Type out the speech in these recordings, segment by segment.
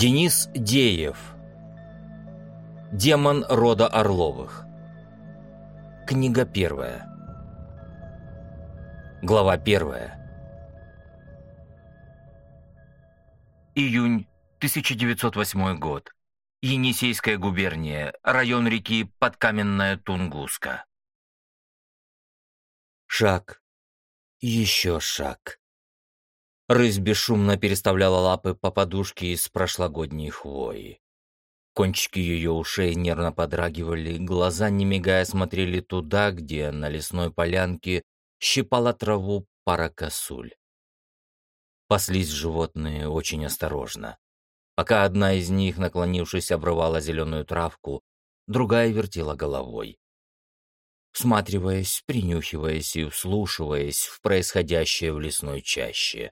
Денис Деев. Демон рода Орловых. Книга первая. Глава первая. Июнь 1908 год. Енисейская губерния, район реки Подкаменная Тунгуска. Шаг. Еще шаг. Рысь бесшумно переставляла лапы по подушке из прошлогодней хвои. Кончики ее ушей нервно подрагивали, глаза, не мигая, смотрели туда, где на лесной полянке щипала траву пара косуль. Паслись животные очень осторожно. Пока одна из них, наклонившись, обрывала зеленую травку, другая вертела головой. Всматриваясь, принюхиваясь и вслушиваясь в происходящее в лесной чаще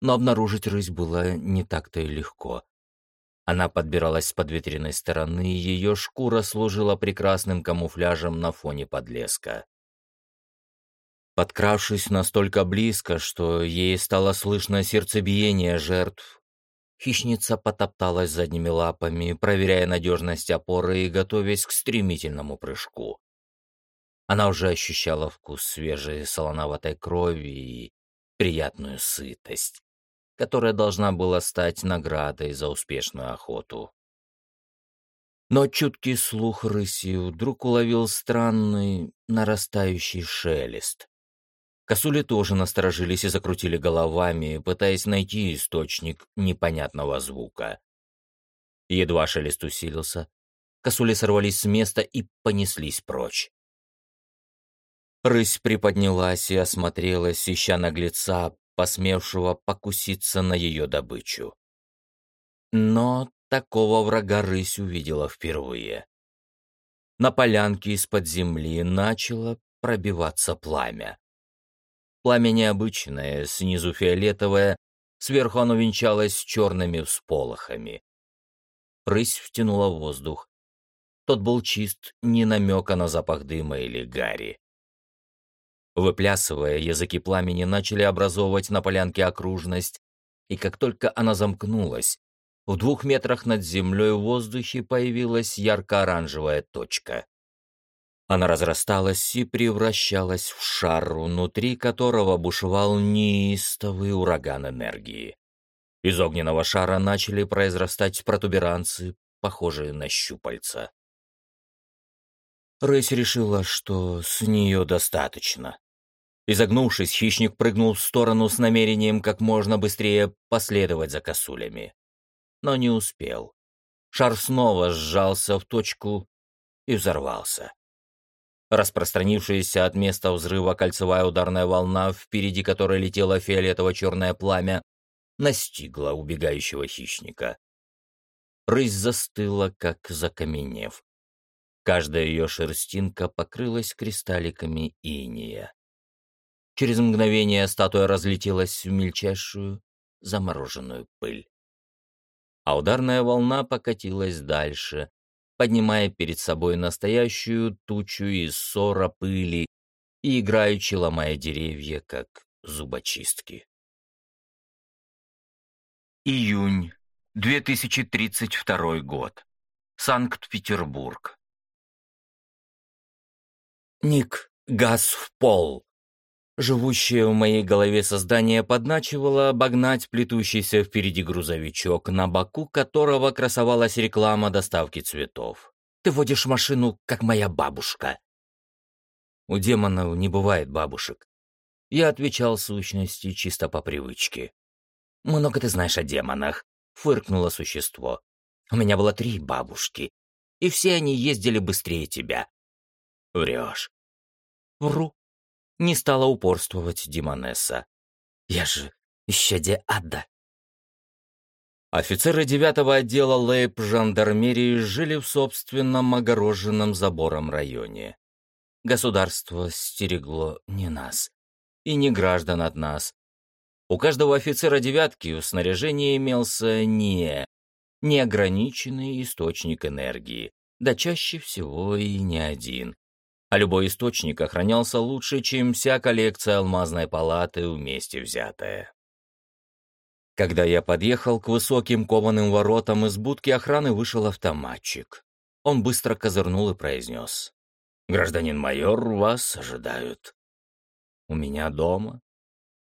но обнаружить рысь было не так-то и легко. Она подбиралась с подветренной стороны, и ее шкура служила прекрасным камуфляжем на фоне подлеска. Подкравшись настолько близко, что ей стало слышно сердцебиение жертв, хищница потопталась задними лапами, проверяя надежность опоры и готовясь к стремительному прыжку. Она уже ощущала вкус свежей солоноватой крови и приятную сытость которая должна была стать наградой за успешную охоту. Но чуткий слух рыси вдруг уловил странный, нарастающий шелест. Косули тоже насторожились и закрутили головами, пытаясь найти источник непонятного звука. Едва шелест усилился, косули сорвались с места и понеслись прочь. Рысь приподнялась и осмотрелась, ища наглеца, посмевшего покуситься на ее добычу. Но такого врага рысь увидела впервые. На полянке из-под земли начало пробиваться пламя. Пламя необычное, снизу фиолетовое, сверху оно венчалось черными всполохами. Рысь втянула воздух. Тот был чист, ни намека на запах дыма или гари. Выплясывая, языки пламени начали образовывать на полянке окружность, и как только она замкнулась, в двух метрах над землей в воздухе появилась ярко-оранжевая точка. Она разрасталась и превращалась в шар, внутри которого бушевал неистовый ураган энергии. Из огненного шара начали произрастать протуберанцы, похожие на щупальца. Рысь решила, что с нее достаточно. Изогнувшись, хищник прыгнул в сторону с намерением как можно быстрее последовать за косулями. Но не успел. Шар снова сжался в точку и взорвался. Распространившаяся от места взрыва кольцевая ударная волна, впереди которой летело фиолетово-черное пламя, настигла убегающего хищника. Рысь застыла, как закаменев. Каждая ее шерстинка покрылась кристалликами иния. Через мгновение статуя разлетелась в мельчайшую замороженную пыль. А ударная волна покатилась дальше, поднимая перед собой настоящую тучу из ссора пыли и играючи ломая деревья, как зубочистки. Июнь 2032 год. Санкт-Петербург. Ник, газ в пол. Живущее в моей голове создание подначивало обогнать плетущийся впереди грузовичок, на боку которого красовалась реклама доставки цветов. «Ты водишь машину, как моя бабушка». У демонов не бывает бабушек. Я отвечал сущности чисто по привычке. «Много ты знаешь о демонах», — фыркнуло существо. «У меня было три бабушки, и все они ездили быстрее тебя». «Врешь». «Вру», не стала упорствовать Димонесса. «Я же исчадие ада!» Офицеры девятого отдела лейб жандармерии жили в собственном огороженном забором районе. Государство стерегло не нас и не граждан от нас. У каждого офицера девятки в снаряжении имелся не неограниченный источник энергии, да чаще всего и не один а любой источник охранялся лучше, чем вся коллекция алмазной палаты вместе взятая. Когда я подъехал к высоким кованым воротам из будки охраны, вышел автоматчик. Он быстро козырнул и произнес. «Гражданин майор, вас ожидают». «У меня дома?»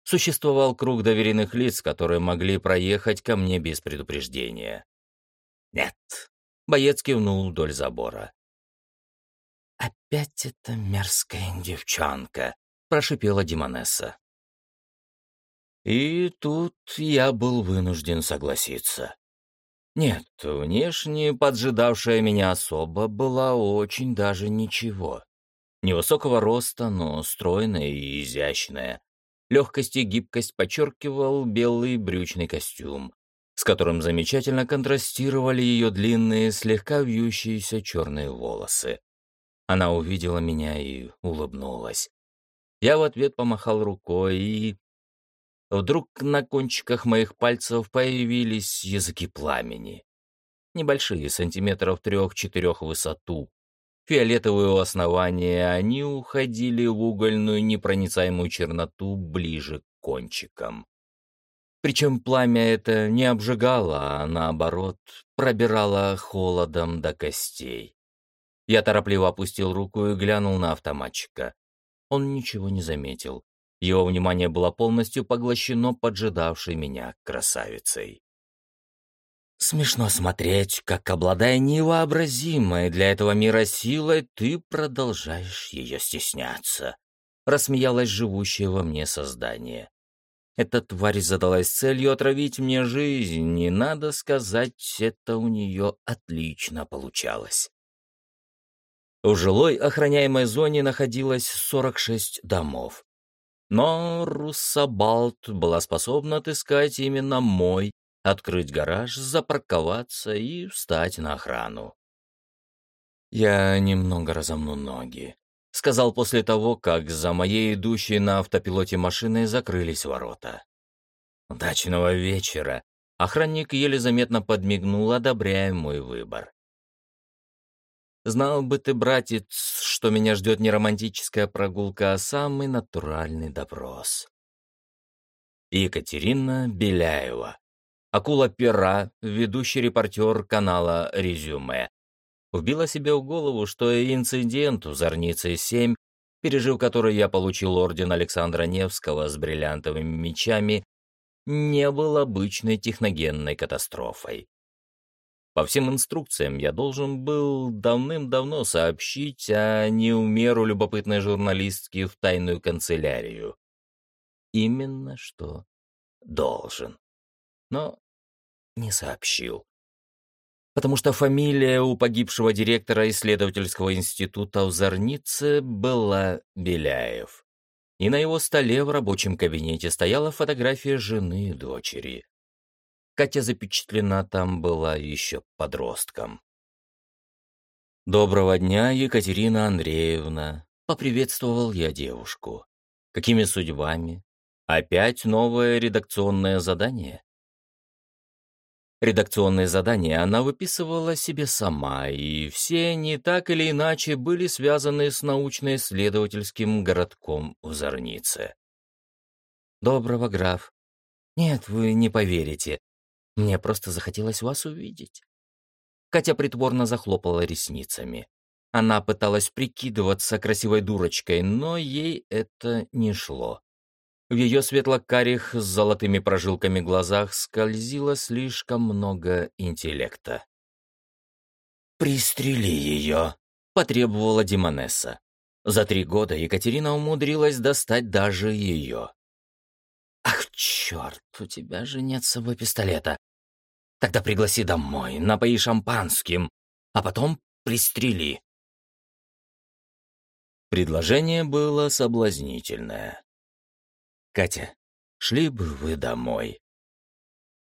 Существовал круг доверенных лиц, которые могли проехать ко мне без предупреждения. «Нет», — боец кивнул вдоль забора. «Опять эта мерзкая девчонка», — прошипела Димонесса. И тут я был вынужден согласиться. Нет, внешне поджидавшая меня особа была очень даже ничего. Невысокого роста, но стройная и изящная. Легкость и гибкость подчеркивал белый брючный костюм, с которым замечательно контрастировали ее длинные, слегка вьющиеся черные волосы. Она увидела меня и улыбнулась. Я в ответ помахал рукой и Вдруг на кончиках моих пальцев появились языки пламени. Небольшие, сантиметров трех-четырех высоту. Фиолетовые у основания, они уходили в угольную непроницаемую черноту ближе к кончикам. Причем пламя это не обжигало, а наоборот, пробирало холодом до костей. Я торопливо опустил руку и глянул на автоматчика. Он ничего не заметил. Его внимание было полностью поглощено поджидавшей меня красавицей. Смешно смотреть, как, обладая невообразимой для этого мира силой, ты продолжаешь ее стесняться. Рассмеялось живущее во мне создание. Эта тварь задалась целью отравить мне жизнь, и, надо сказать, это у нее отлично получалось. В жилой охраняемой зоне находилось 46 домов. Но Руссабалт была способна отыскать именно мой, открыть гараж, запарковаться и встать на охрану. «Я немного разомну ноги», — сказал после того, как за моей идущей на автопилоте машиной закрылись ворота. «Удачного вечера!» Охранник еле заметно подмигнул, одобряя мой выбор. Знал бы ты, братец, что меня ждет не романтическая прогулка, а самый натуральный допрос. Екатерина Беляева. Акула-пера, ведущий репортер канала «Резюме». Вбила себе в голову, что инцидент у Зорницы-7, пережив который я получил орден Александра Невского с бриллиантовыми мечами, не был обычной техногенной катастрофой. По всем инструкциям я должен был давным-давно сообщить о неумеру любопытной журналистке в тайную канцелярию. Именно что должен. Но не сообщил. Потому что фамилия у погибшего директора исследовательского института в Зорнице была Беляев. И на его столе в рабочем кабинете стояла фотография жены и дочери. Катя запечатлена там была еще подростком. «Доброго дня, Екатерина Андреевна!» — поприветствовал я девушку. «Какими судьбами? Опять новое редакционное задание?» Редакционные задания она выписывала себе сама, и все они так или иначе были связаны с научно-исследовательским городком в Зорнице. «Доброго, граф. Нет, вы не поверите. Мне просто захотелось вас увидеть». Катя притворно захлопала ресницами. Она пыталась прикидываться красивой дурочкой, но ей это не шло. В ее светло-карих с золотыми прожилками глазах скользило слишком много интеллекта. «Пристрели ее!» — потребовала Димонесса. За три года Екатерина умудрилась достать даже ее. «Ах, черт, у тебя же нет с собой пистолета. Тогда пригласи домой, напои шампанским, а потом пристрели». Предложение было соблазнительное. «Катя, шли бы вы домой?»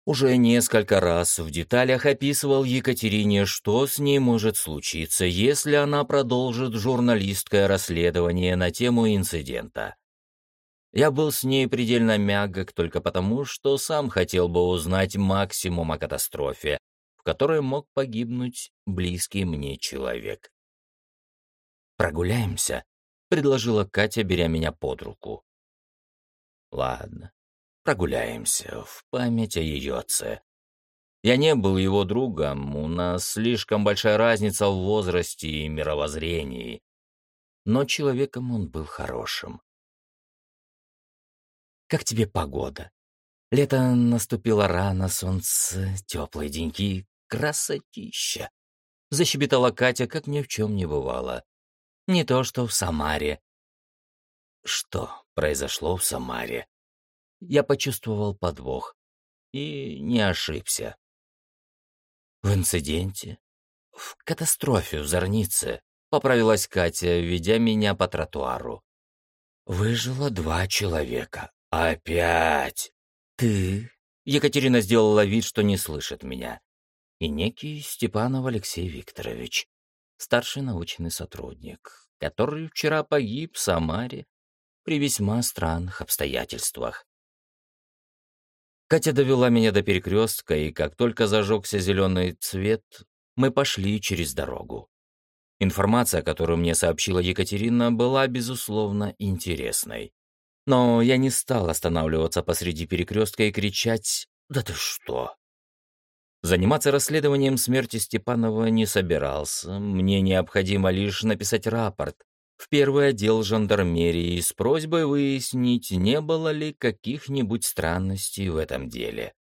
Уже несколько раз в деталях описывал Екатерине, что с ней может случиться, если она продолжит журналистское расследование на тему инцидента. Я был с ней предельно мягок только потому, что сам хотел бы узнать максимум о катастрофе, в которой мог погибнуть близкий мне человек. «Прогуляемся», — предложила Катя, беря меня под руку. «Ладно. прогуляемся в память о ее отце. Я не был его другом, у нас слишком большая разница в возрасте и мировоззрении. Но человеком он был хорошим. «Как тебе погода?» Лето наступило рано, солнце, теплые деньки, красотища. Защебетала Катя, как ни в чем не бывало. Не то, что в Самаре. Что произошло в Самаре? Я почувствовал подвох и не ошибся. В инциденте, в катастрофе в Зорнице, поправилась Катя, ведя меня по тротуару. Выжило два человека. Опять! Ты? Екатерина сделала вид, что не слышит меня. И некий Степанов Алексей Викторович, старший научный сотрудник, который вчера погиб в Самаре при весьма странных обстоятельствах. Катя довела меня до перекрестка, и как только зажегся зеленый цвет, мы пошли через дорогу. Информация, которую мне сообщила Екатерина, была, безусловно, интересной. Но я не стал останавливаться посреди перекрестка и кричать «Да ты что!». Заниматься расследованием смерти Степанова не собирался, мне необходимо лишь написать рапорт в первый отдел жандармерии с просьбой выяснить, не было ли каких-нибудь странностей в этом деле.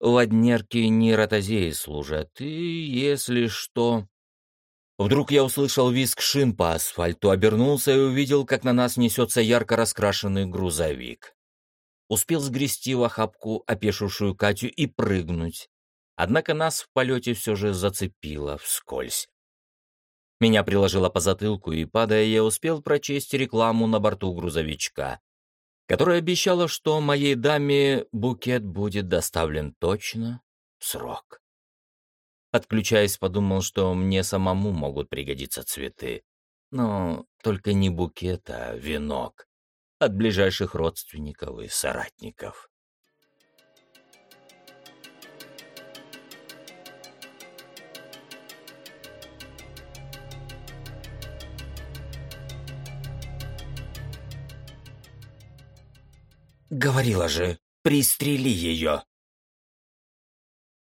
Ладнерки не ротозеи служат, и если что... Вдруг я услышал визг шин по асфальту, обернулся и увидел, как на нас несется ярко раскрашенный грузовик. Успел сгрести в охапку опешившую Катю и прыгнуть. Однако нас в полете все же зацепило вскользь. Меня приложило по затылку, и, падая, я успел прочесть рекламу на борту грузовичка, которая обещала, что моей даме букет будет доставлен точно в срок. Отключаясь, подумал, что мне самому могут пригодиться цветы. Но только не букет, а венок. От ближайших родственников и соратников. Говорила же, пристрели ее.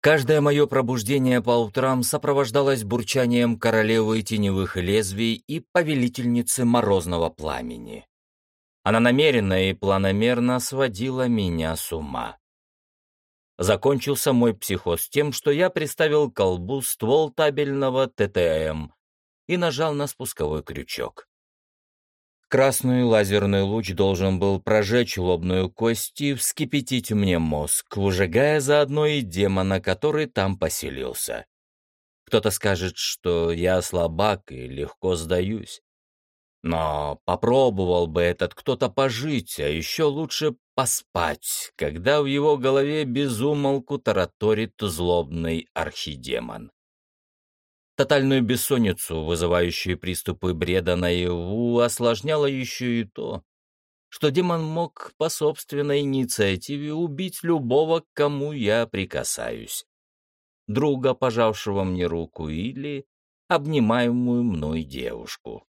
Каждое мое пробуждение по утрам сопровождалось бурчанием королевы теневых лезвий и повелительницы морозного пламени. Она намеренно и планомерно сводила меня с ума. Закончился мой психоз тем, что я приставил к колбу ствол табельного ТТМ и нажал на спусковой крючок. Красный лазерный луч должен был прожечь лобную кость и вскипятить мне мозг, выжигая заодно и демона, который там поселился. Кто-то скажет, что я слабак и легко сдаюсь. Но попробовал бы этот кто-то пожить, а еще лучше поспать, когда в его голове безумолку тараторит злобный архидемон. Тотальную бессонницу, вызывающую приступы бреда наяву, осложняло еще и то, что демон мог по собственной инициативе убить любого, к кому я прикасаюсь. Друга, пожавшего мне руку, или обнимаемую мной девушку.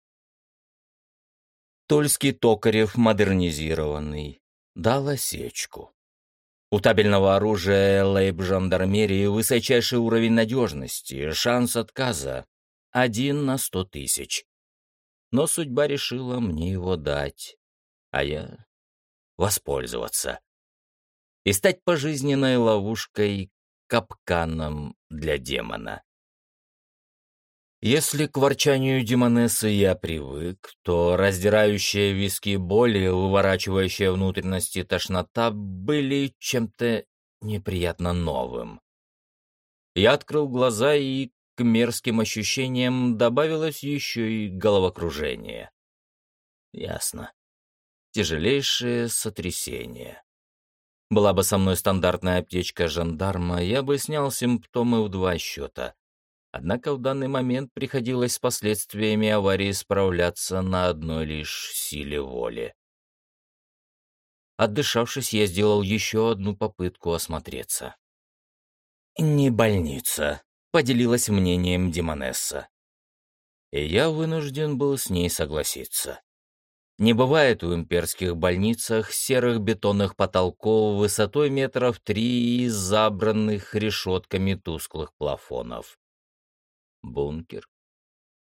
Тольский Токарев модернизированный дал осечку. У табельного оружия лейб-жандармерии высочайший уровень надежности, шанс отказа — один на сто тысяч. Но судьба решила мне его дать, а я — воспользоваться. И стать пожизненной ловушкой, капканом для демона. Если к ворчанию демонессы я привык, то раздирающие виски боли, выворачивающие внутренности тошнота были чем-то неприятно новым. Я открыл глаза, и к мерзким ощущениям добавилось еще и головокружение. Ясно. Тяжелейшее сотрясение. Была бы со мной стандартная аптечка жандарма, я бы снял симптомы в два счета. Однако в данный момент приходилось с последствиями аварии справляться на одной лишь силе воли. Отдышавшись, я сделал еще одну попытку осмотреться. «Не больница», — поделилась мнением Демонесса. И я вынужден был с ней согласиться. Не бывает в имперских больницах серых бетонных потолков высотой метров три и забранных решетками тусклых плафонов. Бункер?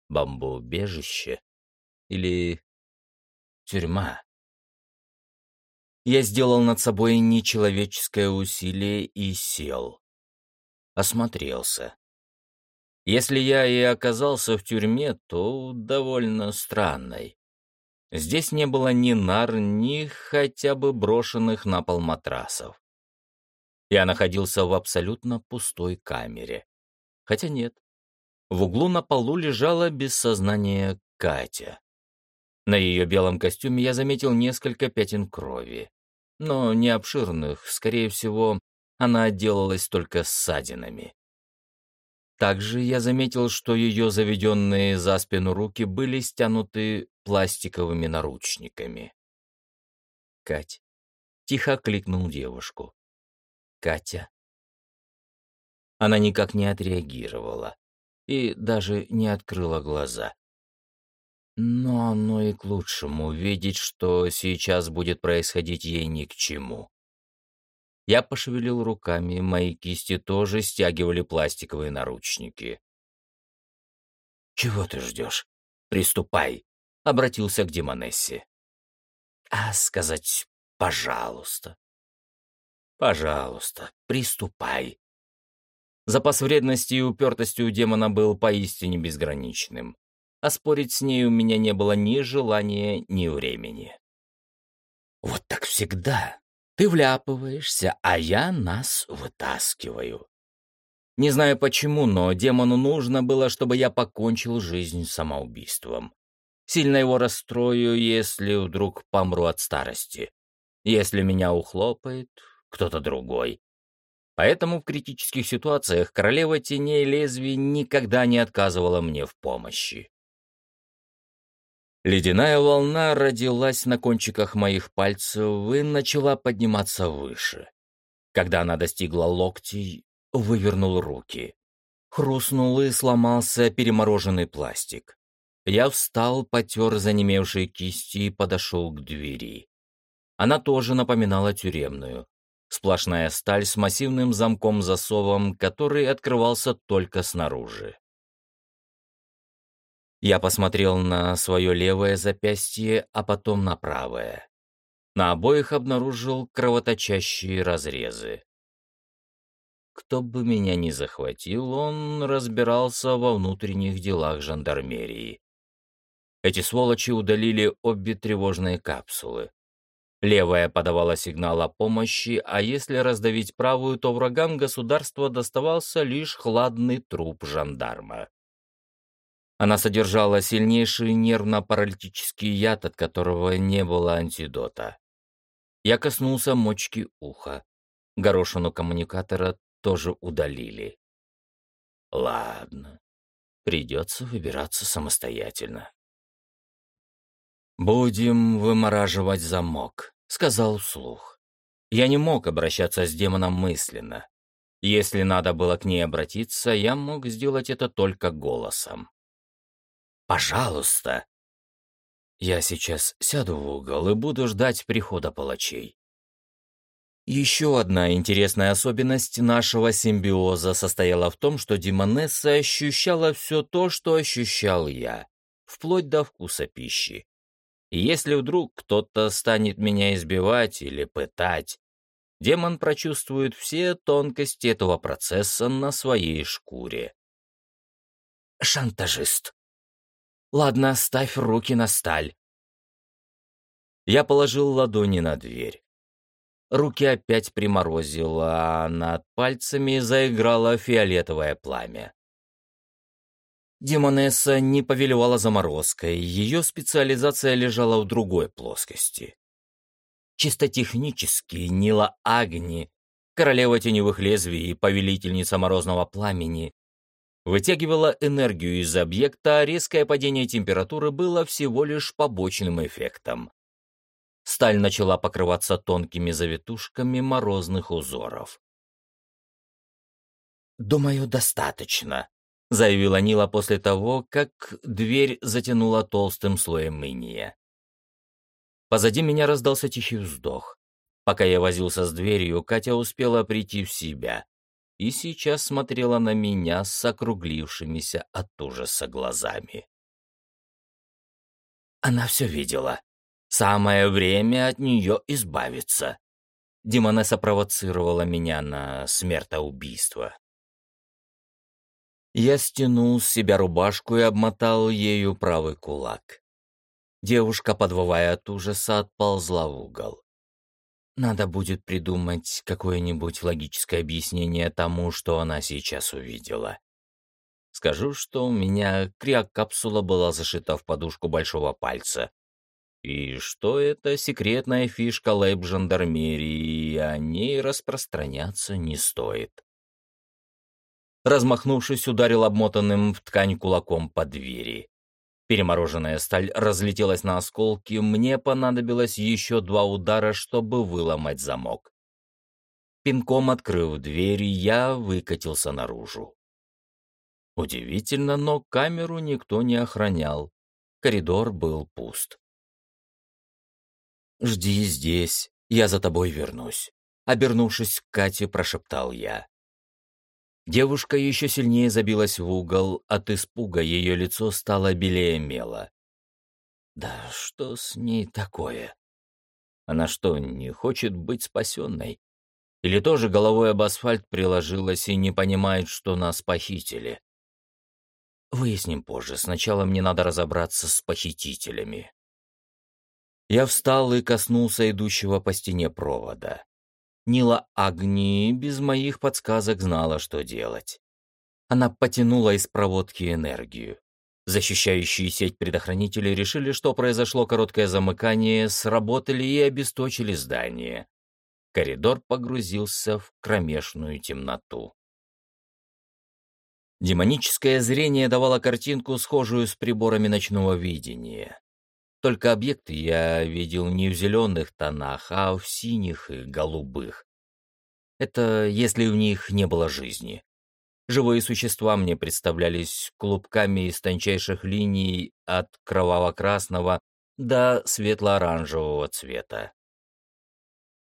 Бомбоубежище? Или тюрьма? Я сделал над собой нечеловеческое усилие и сел. Осмотрелся. Если я и оказался в тюрьме, то довольно странной. Здесь не было ни нар, ни хотя бы брошенных на пол матрасов. Я находился в абсолютно пустой камере. Хотя нет. В углу на полу лежала без сознания Катя. На ее белом костюме я заметил несколько пятен крови. Но не обширных, скорее всего, она отделалась только ссадинами. Также я заметил, что ее заведенные за спину руки были стянуты пластиковыми наручниками. «Кать!» — тихо кликнул девушку. «Катя!» Она никак не отреагировала и даже не открыла глаза. Но оно и к лучшему, видеть, что сейчас будет происходить ей ни к чему. Я пошевелил руками, мои кисти тоже стягивали пластиковые наручники. «Чего ты ждешь? Приступай!» — обратился к Демонессе. «А сказать «пожалуйста». «Пожалуйста, приступай». Запас вредности и упертости у демона был поистине безграничным, а спорить с ней у меня не было ни желания, ни времени. «Вот так всегда», ты вляпываешься, а я нас вытаскиваю. Не знаю почему, но демону нужно было, чтобы я покончил жизнь самоубийством. Сильно его расстрою, если вдруг помру от старости. Если меня ухлопает кто-то другой. Поэтому в критических ситуациях королева теней лезвий никогда не отказывала мне в помощи. Ледяная волна родилась на кончиках моих пальцев и начала подниматься выше. Когда она достигла локтей, вывернул руки. Хрустнул и сломался перемороженный пластик. Я встал, потер занемевшие кисти и подошел к двери. Она тоже напоминала тюремную. Сплошная сталь с массивным замком-засовом, который открывался только снаружи. Я посмотрел на свое левое запястье, а потом на правое. На обоих обнаружил кровоточащие разрезы. Кто бы меня ни захватил, он разбирался во внутренних делах жандармерии. Эти сволочи удалили обе тревожные капсулы. Левая подавала сигнал о помощи, а если раздавить правую, то врагам государства доставался лишь хладный труп жандарма. Она содержала сильнейший нервно-паралитический яд, от которого не было антидота. Я коснулся мочки уха. Горошину коммуникатора тоже удалили. Ладно, придется выбираться самостоятельно. «Будем вымораживать замок», — сказал вслух. Я не мог обращаться с демоном мысленно. Если надо было к ней обратиться, я мог сделать это только голосом. Пожалуйста!» Я сейчас сяду в угол и буду ждать прихода палачей. Еще одна интересная особенность нашего симбиоза состояла в том, что Димонесса ощущала все то, что ощущал я, вплоть до вкуса пищи. Если вдруг кто-то станет меня избивать или пытать, демон прочувствует все тонкости этого процесса на своей шкуре. «Шантажист», Ладно, ставь руки на сталь. Я положил ладони на дверь. Руки опять приморозило, а над пальцами заиграло фиолетовое пламя. Демонесса не повелевала заморозкой, ее специализация лежала в другой плоскости. Чисто технически Нила Агни, королева теневых лезвий и повелительница морозного пламени, вытягивала энергию из объекта, а резкое падение температуры было всего лишь побочным эффектом. Сталь начала покрываться тонкими завитушками морозных узоров. «Думаю, достаточно», — заявила Нила после того, как дверь затянула толстым слоем иния. Позади меня раздался тихий вздох. Пока я возился с дверью, Катя успела прийти в себя и сейчас смотрела на меня с округлившимися от ужаса глазами. Она все видела. Самое время от нее избавиться. Демонесса провоцировала меня на смертоубийство. Я стянул с себя рубашку и обмотал ею правый кулак. Девушка, подвывая от ужаса, отползла в угол. Надо будет придумать какое-нибудь логическое объяснение тому, что она сейчас увидела. Скажу, что у меня криокапсула была зашита в подушку большого пальца. И что это секретная фишка лейб-жандармерии, и о ней распространяться не стоит размахнувшись, ударил обмотанным в ткань кулаком по двери. Перемороженная сталь разлетелась на осколки, мне понадобилось еще два удара, чтобы выломать замок. Пинком открыв дверь, я выкатился наружу. Удивительно, но камеру никто не охранял. Коридор был пуст. «Жди здесь, я за тобой вернусь», — обернувшись к Кате, прошептал я. Девушка еще сильнее забилась в угол, от испуга ее лицо стало белее мела. Да что с ней такое? Она что, не хочет быть спасенной? Или тоже головой об асфальт приложилась и не понимает, что нас похитили? Выясним позже, сначала мне надо разобраться с похитителями. Я встал и коснулся идущего по стене провода. Нила Агни без моих подсказок знала, что делать. Она потянула из проводки энергию. Защищающие сеть предохранители решили, что произошло короткое замыкание, сработали и обесточили здание. Коридор погрузился в кромешную темноту. Демоническое зрение давало картинку, схожую с приборами ночного видения. Только объекты я видел не в зеленых тонах, а в синих и голубых. Это если в них не было жизни. Живые существа мне представлялись клубками из тончайших линий от кроваво-красного до светло-оранжевого цвета.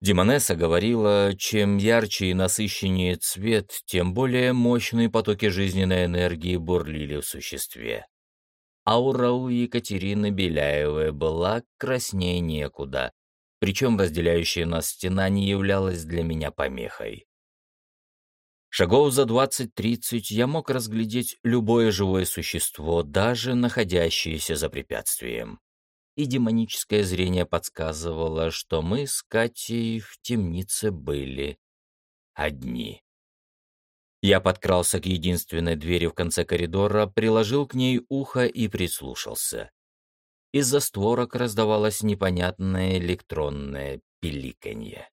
Демонесса говорила, чем ярче и насыщеннее цвет, тем более мощные потоки жизненной энергии бурлили в существе. Аура у Екатерины Беляевой была краснее некуда, причем разделяющая нас стена не являлась для меня помехой. Шагов за 20-30 я мог разглядеть любое живое существо, даже находящееся за препятствием. И демоническое зрение подсказывало, что мы с Катей в темнице были одни. Я подкрался к единственной двери в конце коридора, приложил к ней ухо и прислушался. Из-за створок раздавалось непонятное электронное пиликанье.